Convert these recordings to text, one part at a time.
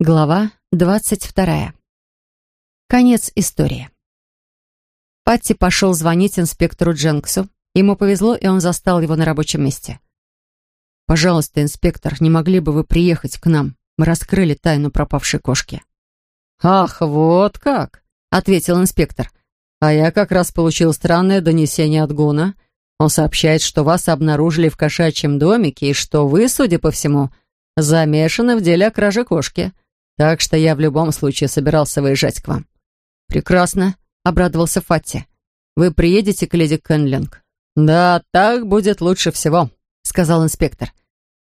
Глава двадцать вторая. Конец истории. Патти пошел звонить инспектору Дженксу. Ему повезло, и он застал его на рабочем месте. «Пожалуйста, инспектор, не могли бы вы приехать к нам? Мы раскрыли тайну пропавшей кошки». «Ах, вот как!» — ответил инспектор. «А я как раз получил странное донесение от Гуна. Он сообщает, что вас обнаружили в кошачьем домике и что вы, судя по всему, замешаны в деле о краже кошки». Так что я в любом случае собирался выезжать к вам». «Прекрасно», — обрадовался Фатти. «Вы приедете к леди Кенлинг?» «Да, так будет лучше всего», — сказал инспектор.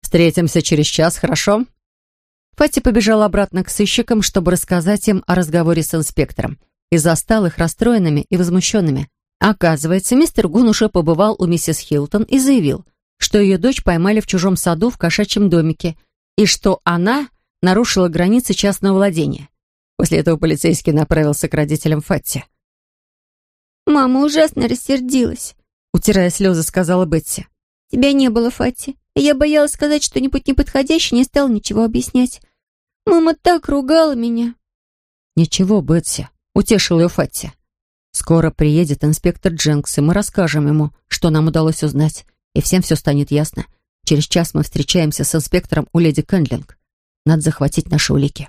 «Встретимся через час, хорошо?» Фатти побежал обратно к сыщикам, чтобы рассказать им о разговоре с инспектором, и застал их расстроенными и возмущенными. Оказывается, мистер Гун уже побывал у миссис Хилтон и заявил, что ее дочь поймали в чужом саду в кошачьем домике, и что она нарушила границы частного владения. После этого полицейский направился к родителям Фатти. «Мама ужасно рассердилась», — утирая слезы, сказала Бетси. «Тебя не было, Фатти, и я боялась сказать что-нибудь неподходящее, не стала ничего объяснять. Мама так ругала меня». «Ничего, Бетси», — утешил ее Фатти. «Скоро приедет инспектор Дженкс, и мы расскажем ему, что нам удалось узнать, и всем все станет ясно. Через час мы встречаемся с инспектором у леди Кэндлинг. Надо захватить наши улики.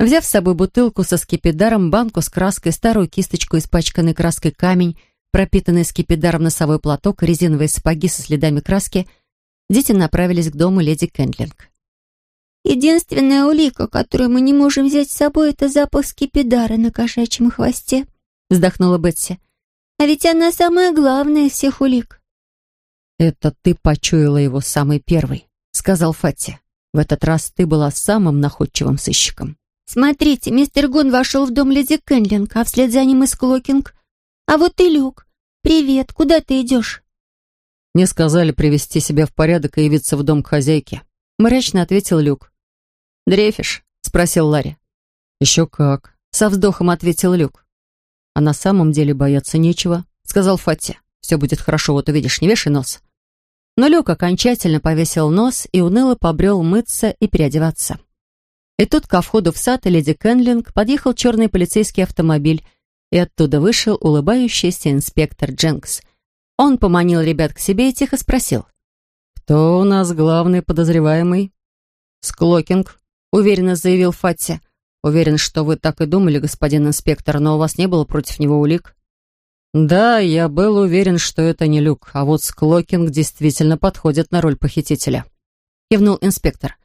Взяв с собой бутылку со скипидаром, банку с краской, старую кисточку, испачканной краской камень, пропитанный скипидаром носовой платок, резиновые сапоги со следами краски, дети направились к дому леди Кендлинг. «Единственная улика, которую мы не можем взять с собой, это запах скипидара на кошачьем хвосте», вздохнула Бетси. «А ведь она самая главная из всех улик». «Это ты почуяла его самый первый», — сказал Фатти. В этот раз ты была самым находчивым сыщиком. «Смотрите, мистер Гун вошел в дом леди Кенлинг, а вслед за ним и Склокинг. А вот и Люк. Привет, куда ты идешь?» «Мне сказали привести себя в порядок и явиться в дом к хозяйке», — мрачно ответил Люк. «Дрейфишь?» — спросил Ларри. «Еще как», — со вздохом ответил Люк. «А на самом деле бояться нечего», — сказал Фатти. «Все будет хорошо, вот увидишь, не вешай нос». Но Люк окончательно повесил нос и уныло побрел мыться и переодеваться. И тут ко входу в сад леди Кенлинг подъехал черный полицейский автомобиль, и оттуда вышел улыбающийся инспектор Дженкс. Он поманил ребят к себе и тихо спросил. «Кто у нас главный подозреваемый?» «Склокинг», — уверенно заявил Фатти. «Уверен, что вы так и думали, господин инспектор, но у вас не было против него улик?» «Да, я был уверен, что это не Люк, а вот Склокинг действительно подходит на роль похитителя», — кивнул инспектор.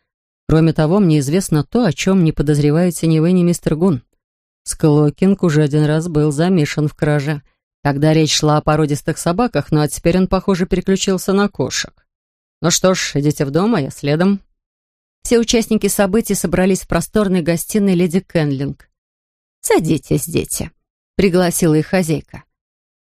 «Кроме того, мне известно то, о чем не подозреваете ни вы, ни мистер Гун. Склокинг уже один раз был замешан в краже. Тогда речь шла о породистых собаках, ну а теперь он, похоже, переключился на кошек. Ну что ж, идите в дом, а я следом». Все участники событий собрались в просторной гостиной леди Кенлинг. «Садитесь, дети», — пригласила их хозяйка.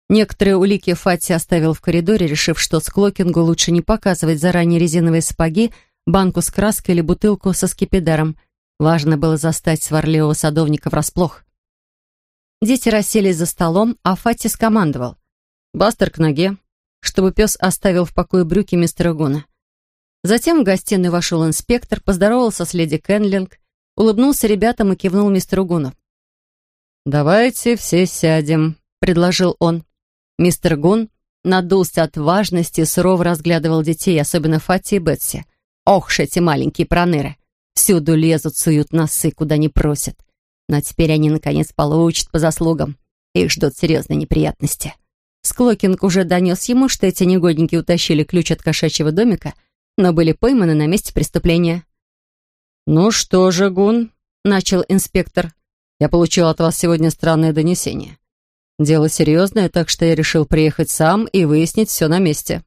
Некоторые улики Фатти оставил в коридоре, решив, что Склокингу лучше не показывать заранее резиновые сапоги, банку с краской или бутылку со скипидаром. Важно было застать сварливого садовника врасплох. Дети расселись за столом, а Фатти скомандовал. «Бастер к ноге», чтобы пес оставил в покое брюки мистера Гуна. Затем в гостиную вошел инспектор, поздоровался с леди Кенлинг, улыбнулся ребятам и кивнул мистеру Гуну. «Давайте все сядем», — предложил он. Мистер Гун надулся от важности сурово разглядывал детей, особенно Фати и Бетси. Ох ж эти маленькие проныры! Всюду лезут, суют носы, куда не просят. Но теперь они, наконец, получат по заслугам. Их ждут серьезные неприятности. Склокинг уже донес ему, что эти негодники утащили ключ от кошачьего домика, но были пойманы на месте преступления. «Ну что же, Гун?» — начал инспектор. «Я получил от вас сегодня странное донесение. Дело серьезное, так что я решил приехать сам и выяснить все на месте».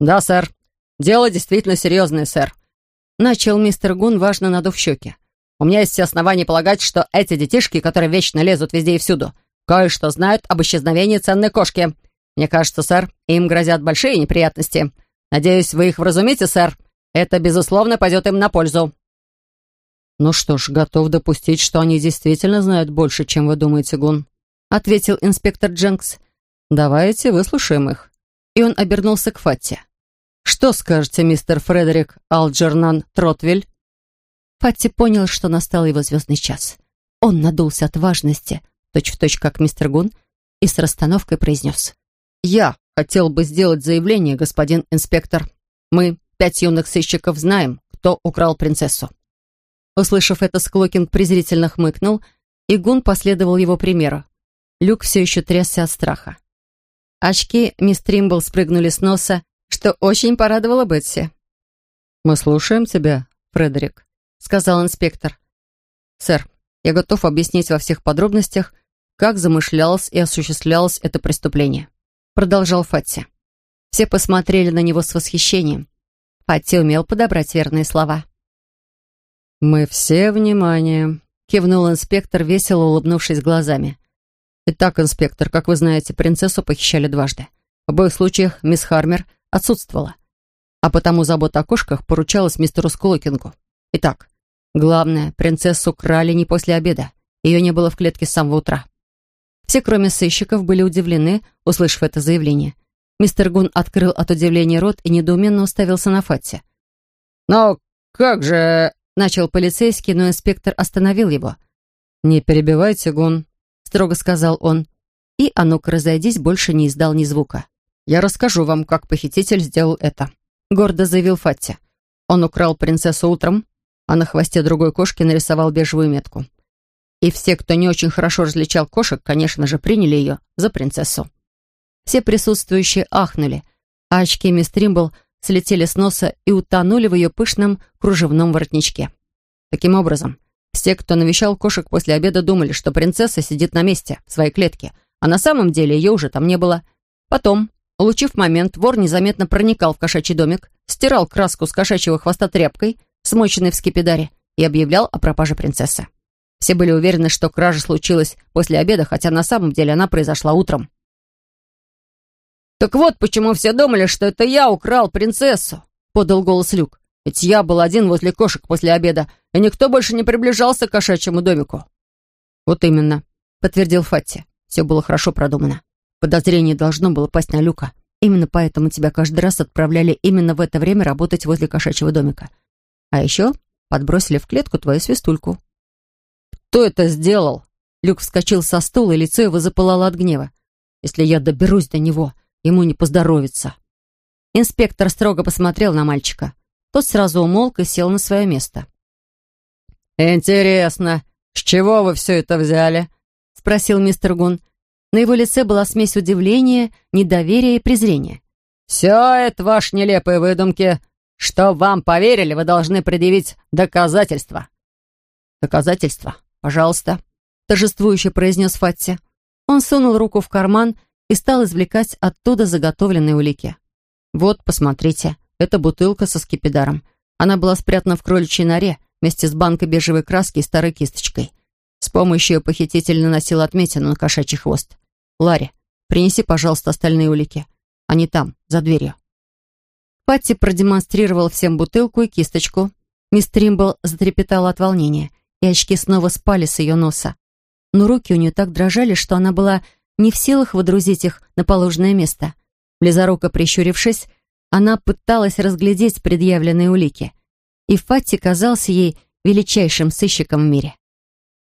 «Да, сэр. Дело действительно серьезное, сэр», — начал мистер Гун, важно надув щеки. «У меня есть все основания полагать, что эти детишки, которые вечно лезут везде и всюду, кое-что знают об исчезновении ценной кошки. Мне кажется, сэр, им грозят большие неприятности. Надеюсь, вы их вразумите, сэр. Это, безусловно, пойдет им на пользу». «Ну что ж, готов допустить, что они действительно знают больше, чем вы думаете, Гун», — ответил инспектор Дженкс. «Давайте выслушаем их». И он обернулся к Фатте. «Что скажете, мистер Фредерик Алджернан Тротвель?» Фатти понял, что настал его звездный час. Он надулся от важности, точь-в-точь точь как мистер Гун, и с расстановкой произнес. «Я хотел бы сделать заявление, господин инспектор. Мы, пять юных сыщиков, знаем, кто украл принцессу». Услышав это, Склокинг презрительно хмыкнул, и Гун последовал его примеру. Люк все еще трясся от страха. Очки мисс Тримбл спрыгнули с носа, что очень порадовало Бетси. «Мы слушаем тебя, Фредерик», — сказал инспектор. «Сэр, я готов объяснить во всех подробностях, как замышлялось и осуществлялось это преступление», — продолжал Фатти. Все посмотрели на него с восхищением. Фатти умел подобрать верные слова. «Мы все внимание», — кивнул инспектор, весело улыбнувшись глазами. «Итак, инспектор, как вы знаете, принцессу похищали дважды. В обоих случаях мисс Хармер отсутствовала, а потому забота о кошках поручалась мистеру Сколокингу. Итак, главное, принцессу крали не после обеда. Ее не было в клетке с самого утра». Все, кроме сыщиков, были удивлены, услышав это заявление. Мистер Гун открыл от удивления рот и недоуменно уставился на Фатти. «Но как же...» — начал полицейский, но инспектор остановил его. «Не перебивайте, Гун», строго сказал он. И, а разойдись, больше не издал ни звука. «Я расскажу вам, как похититель сделал это», — гордо заявил Фатти. Он украл принцессу утром, а на хвосте другой кошки нарисовал бежевую метку. И все, кто не очень хорошо различал кошек, конечно же, приняли ее за принцессу. Все присутствующие ахнули, а очки мисс Тримбл слетели с носа и утонули в ее пышном кружевном воротничке. Таким образом, все, кто навещал кошек после обеда, думали, что принцесса сидит на месте, в своей клетке, а на самом деле ее уже там не было. Потом, улучив момент, вор незаметно проникал в кошачий домик, стирал краску с кошачьего хвоста тряпкой, смоченной в скипидаре, и объявлял о пропаже принцессы. Все были уверены, что кража случилась после обеда, хотя на самом деле она произошла утром. «Так вот почему все думали, что это я украл принцессу», — подал голос Люк. Ведь я был один возле кошек после обеда, и никто больше не приближался к кошачьему домику». «Вот именно», — подтвердил Фатти. «Все было хорошо продумано. Подозрение должно было пасть на Люка. Именно поэтому тебя каждый раз отправляли именно в это время работать возле кошачьего домика. А еще подбросили в клетку твою свистульку». «Кто это сделал?» Люк вскочил со стула, и лицо его запылало от гнева. «Если я доберусь до него, ему не поздоровится». Инспектор строго посмотрел на мальчика. Тот сразу умолк и сел на свое место. «Интересно, с чего вы все это взяли?» — спросил мистер Гун. На его лице была смесь удивления, недоверия и презрения. «Все это ваши нелепые выдумки. Что вам поверили, вы должны предъявить доказательства». «Доказательства? Пожалуйста», — торжествующе произнес Фатти. Он сунул руку в карман и стал извлекать оттуда заготовленные улики. «Вот, посмотрите». Это бутылка со скипидаром. Она была спрятана в кроличьей норе вместе с банкой бежевой краски и старой кисточкой. С помощью ее похититель наносил отметину на кошачий хвост. «Ларри, принеси, пожалуйста, остальные улики. Они там, за дверью». Патти продемонстрировал всем бутылку и кисточку. Мисс Тримбл затрепетала от волнения, и очки снова спали с ее носа. Но руки у нее так дрожали, что она была не в силах водрузить их на положенное место. Близоруко прищурившись, она пыталась разглядеть предъявленные улики, и Фатти казался ей величайшим сыщиком в мире.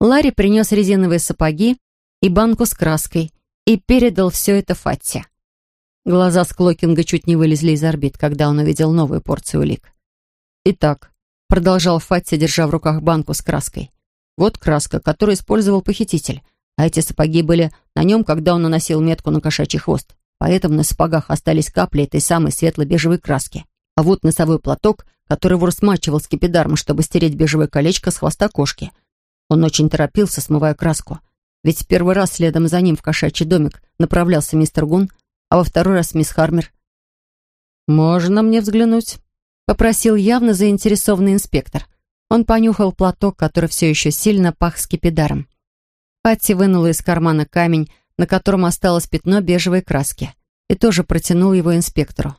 Ларри принес резиновые сапоги и банку с краской и передал все это Фатти. Глаза Склокинга чуть не вылезли из орбит, когда он увидел новую порцию улик. «Итак», — продолжал Фатти, держа в руках банку с краской, «вот краска, которую использовал похититель, а эти сапоги были на нем, когда он наносил метку на кошачий хвост поэтому на сапогах остались капли этой самой светло-бежевой краски. А вот носовой платок, который вор смачивал скипидаром, чтобы стереть бежевое колечко с хвоста кошки. Он очень торопился, смывая краску. Ведь в первый раз следом за ним в кошачий домик направлялся мистер Гун, а во второй раз мисс Хармер. «Можно мне взглянуть?» — попросил явно заинтересованный инспектор. Он понюхал платок, который все еще сильно пах скипидаром. Патти вынула из кармана камень, на котором осталось пятно бежевой краски, и тоже протянул его инспектору.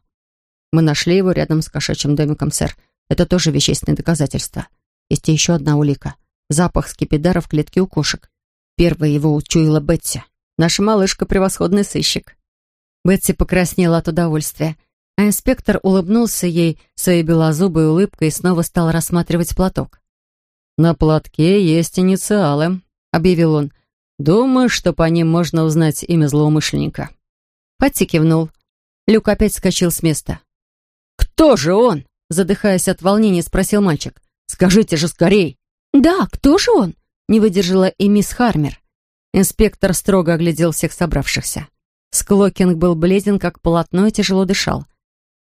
«Мы нашли его рядом с кошачьим домиком, сэр. Это тоже вещественное доказательство. Есть еще одна улика. Запах скипидара в клетке у кошек. Первая его учуяла Бетси. Наша малышка — превосходный сыщик». Бетси покраснела от удовольствия, а инспектор улыбнулся ей своей белозубой улыбкой и снова стал рассматривать платок. «На платке есть инициалы», — объявил он. «Думаю, что по ним можно узнать имя злоумышленника». Патти кивнул. Люк опять скачал с места. «Кто же он?» — задыхаясь от волнения, спросил мальчик. «Скажите же скорей!» «Да, кто же он?» — не выдержала и мисс Хармер. Инспектор строго оглядел всех собравшихся. Склокинг был бледен, как полотно, и тяжело дышал.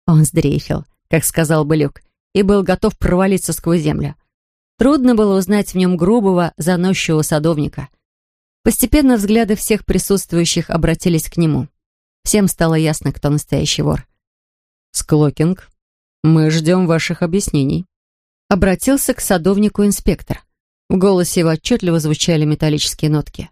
Он сдрейфил, как сказал бы Люк, и был готов провалиться сквозь землю. Трудно было узнать в нем грубого, заносчивого садовника. Постепенно взгляды всех присутствующих обратились к нему. Всем стало ясно, кто настоящий вор. «Склокинг, мы ждем ваших объяснений», — обратился к садовнику инспектор. В голосе его отчетливо звучали металлические нотки.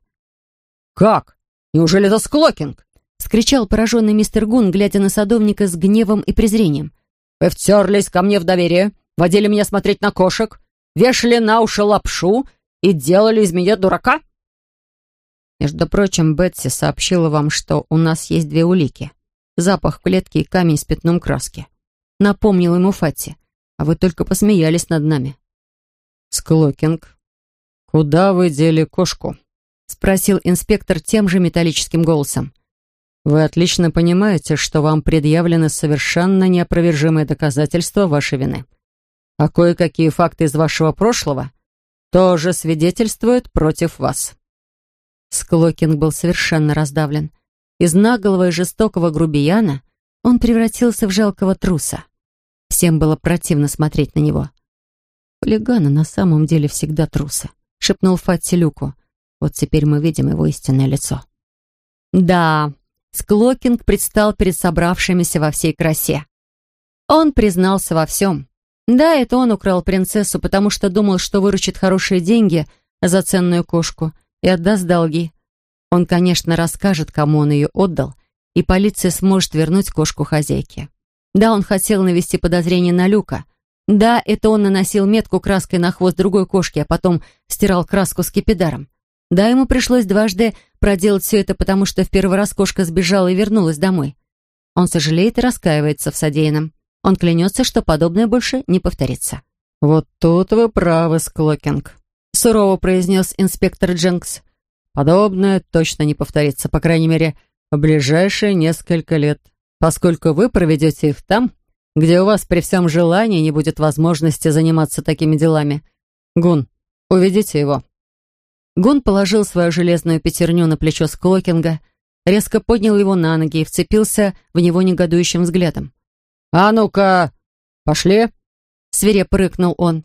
«Как? Неужели это Склокинг?» — скричал пораженный мистер Гун, глядя на садовника с гневом и презрением. «Вы втерлись ко мне в доверие, водили меня смотреть на кошек, вешали на уши лапшу и делали из меня дурака?» «Между прочим, Бетси сообщила вам, что у нас есть две улики. Запах в клетке и камень с пятном краски. Напомнил ему Фатти, а вы только посмеялись над нами». «Склокинг, куда вы дели кошку?» — спросил инспектор тем же металлическим голосом. «Вы отлично понимаете, что вам предъявлены совершенно неопровержимые доказательства вашей вины. А кое-какие факты из вашего прошлого тоже свидетельствуют против вас». Склокинг был совершенно раздавлен. Из наглого и жестокого грубияна он превратился в жалкого труса. Всем было противно смотреть на него. «Хулиганы на самом деле всегда трусы», — шепнул Фатти Люку. Вот теперь мы видим его истинное лицо. Да, Склокинг предстал перед собравшимися во всей красе. Он признался во всем. Да, это он украл принцессу, потому что думал, что выручит хорошие деньги за ценную кошку и отдаст долги. Он, конечно, расскажет, кому он ее отдал, и полиция сможет вернуть кошку хозяйке. Да, он хотел навести подозрение на Люка. Да, это он наносил метку краской на хвост другой кошки, а потом стирал краску с кипидаром. Да, ему пришлось дважды проделать все это, потому что в первый раз кошка сбежала и вернулась домой. Он сожалеет и раскаивается в содеянном. Он клянется, что подобное больше не повторится. «Вот тут вы правы, Склокинг», — сурово произнес инспектор Дженкс. «Подобное точно не повторится, по крайней мере, в ближайшие несколько лет, поскольку вы проведете их там, где у вас при всем желании не будет возможности заниматься такими делами. Гун, уведите его». Гун положил свою железную пятерню на плечо Склокинга, резко поднял его на ноги и вцепился в него негодующим взглядом. «А ну-ка, пошли!» Свирепо рыкнул он,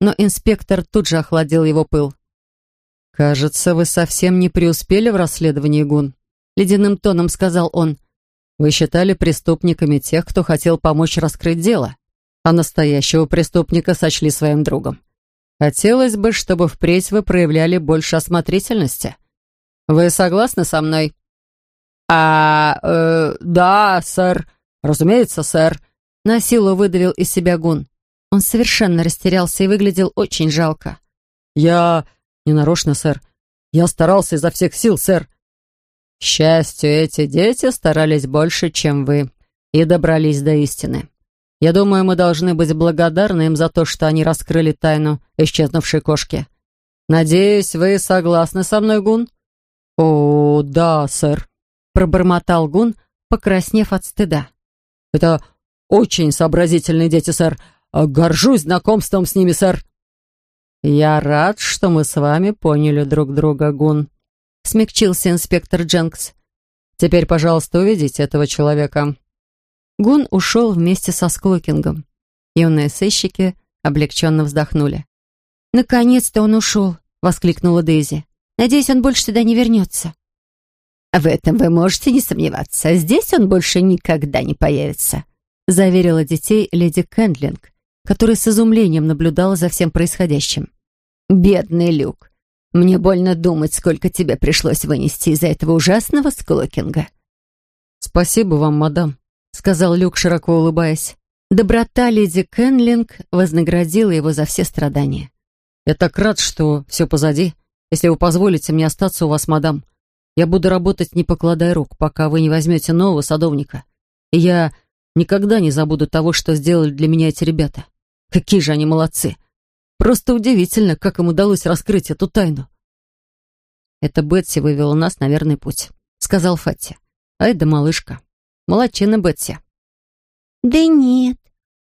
но инспектор тут же охладил его пыл. «Кажется, вы совсем не преуспели в расследовании, Гун», — ледяным тоном сказал он. «Вы считали преступниками тех, кто хотел помочь раскрыть дело, а настоящего преступника сочли своим другом. Хотелось бы, чтобы впредь вы проявляли больше осмотрительности. Вы согласны со мной?» «А, э, да, сэр. Разумеется, сэр», — на силу выдавил из себя Гун. Он совершенно растерялся и выглядел очень жалко. «Я... не нарочно, сэр. Я старался изо всех сил, сэр». «К счастью, эти дети старались больше, чем вы, и добрались до истины. Я думаю, мы должны быть благодарны им за то, что они раскрыли тайну исчезнувшей кошки. Надеюсь, вы согласны со мной, Гун?» «О, да, сэр», — пробормотал Гун, покраснев от стыда. «Это очень сообразительные дети, сэр. Горжусь знакомством с ними, сэр». «Я рад, что мы с вами поняли друг друга, Гун», — смягчился инспектор Дженкс. «Теперь, пожалуйста, уведите этого человека». Гун ушел вместе со Склокингом. Юные сыщики облегченно вздохнули. «Наконец-то он ушел!» — воскликнула Дейзи. «Надеюсь, он больше сюда не вернется». «В этом вы можете не сомневаться. Здесь он больше никогда не появится», — заверила детей леди Кэндлинг, которая с изумлением наблюдала за всем происходящим. «Бедный Люк, мне больно думать, сколько тебе пришлось вынести из-за этого ужасного склокинга». «Спасибо вам, мадам», сказал Люк, широко улыбаясь. Доброта леди Кенлинг вознаградила его за все страдания. «Я так рад, что все позади. Если вы позволите мне остаться у вас, мадам, я буду работать, не покладая рук, пока вы не возьмете нового садовника. И я никогда не забуду того, что сделали для меня эти ребята. Какие же они молодцы! Просто удивительно, как им удалось раскрыть эту тайну. «Это Бетси вывела нас на верный путь», — сказал Фатти. «Ай да малышка. Молодчина Бетси». «Да нет,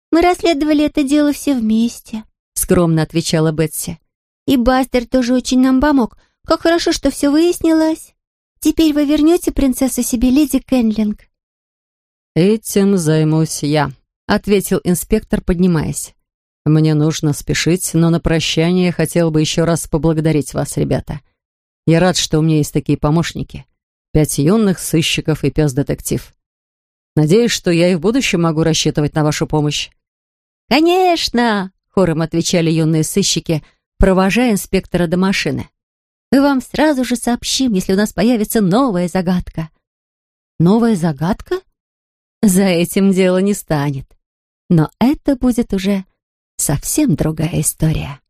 мы расследовали это дело все вместе», — скромно отвечала Бетси. «И Бастер тоже очень нам помог. Как хорошо, что все выяснилось. Теперь вы вернете принцессу себе, леди Кенлинг?» «Этим займусь я», — ответил инспектор, поднимаясь. «Мне нужно спешить, но на прощание хотел бы еще раз поблагодарить вас, ребята. Я рад, что у меня есть такие помощники. Пять юных сыщиков и пес-детектив. Надеюсь, что я и в будущем могу рассчитывать на вашу помощь». «Конечно!» — хором отвечали юные сыщики, провожая инспектора до машины. «Мы вам сразу же сообщим, если у нас появится новая загадка». «Новая загадка?» За этим дело не станет. Но это будет уже совсем другая история.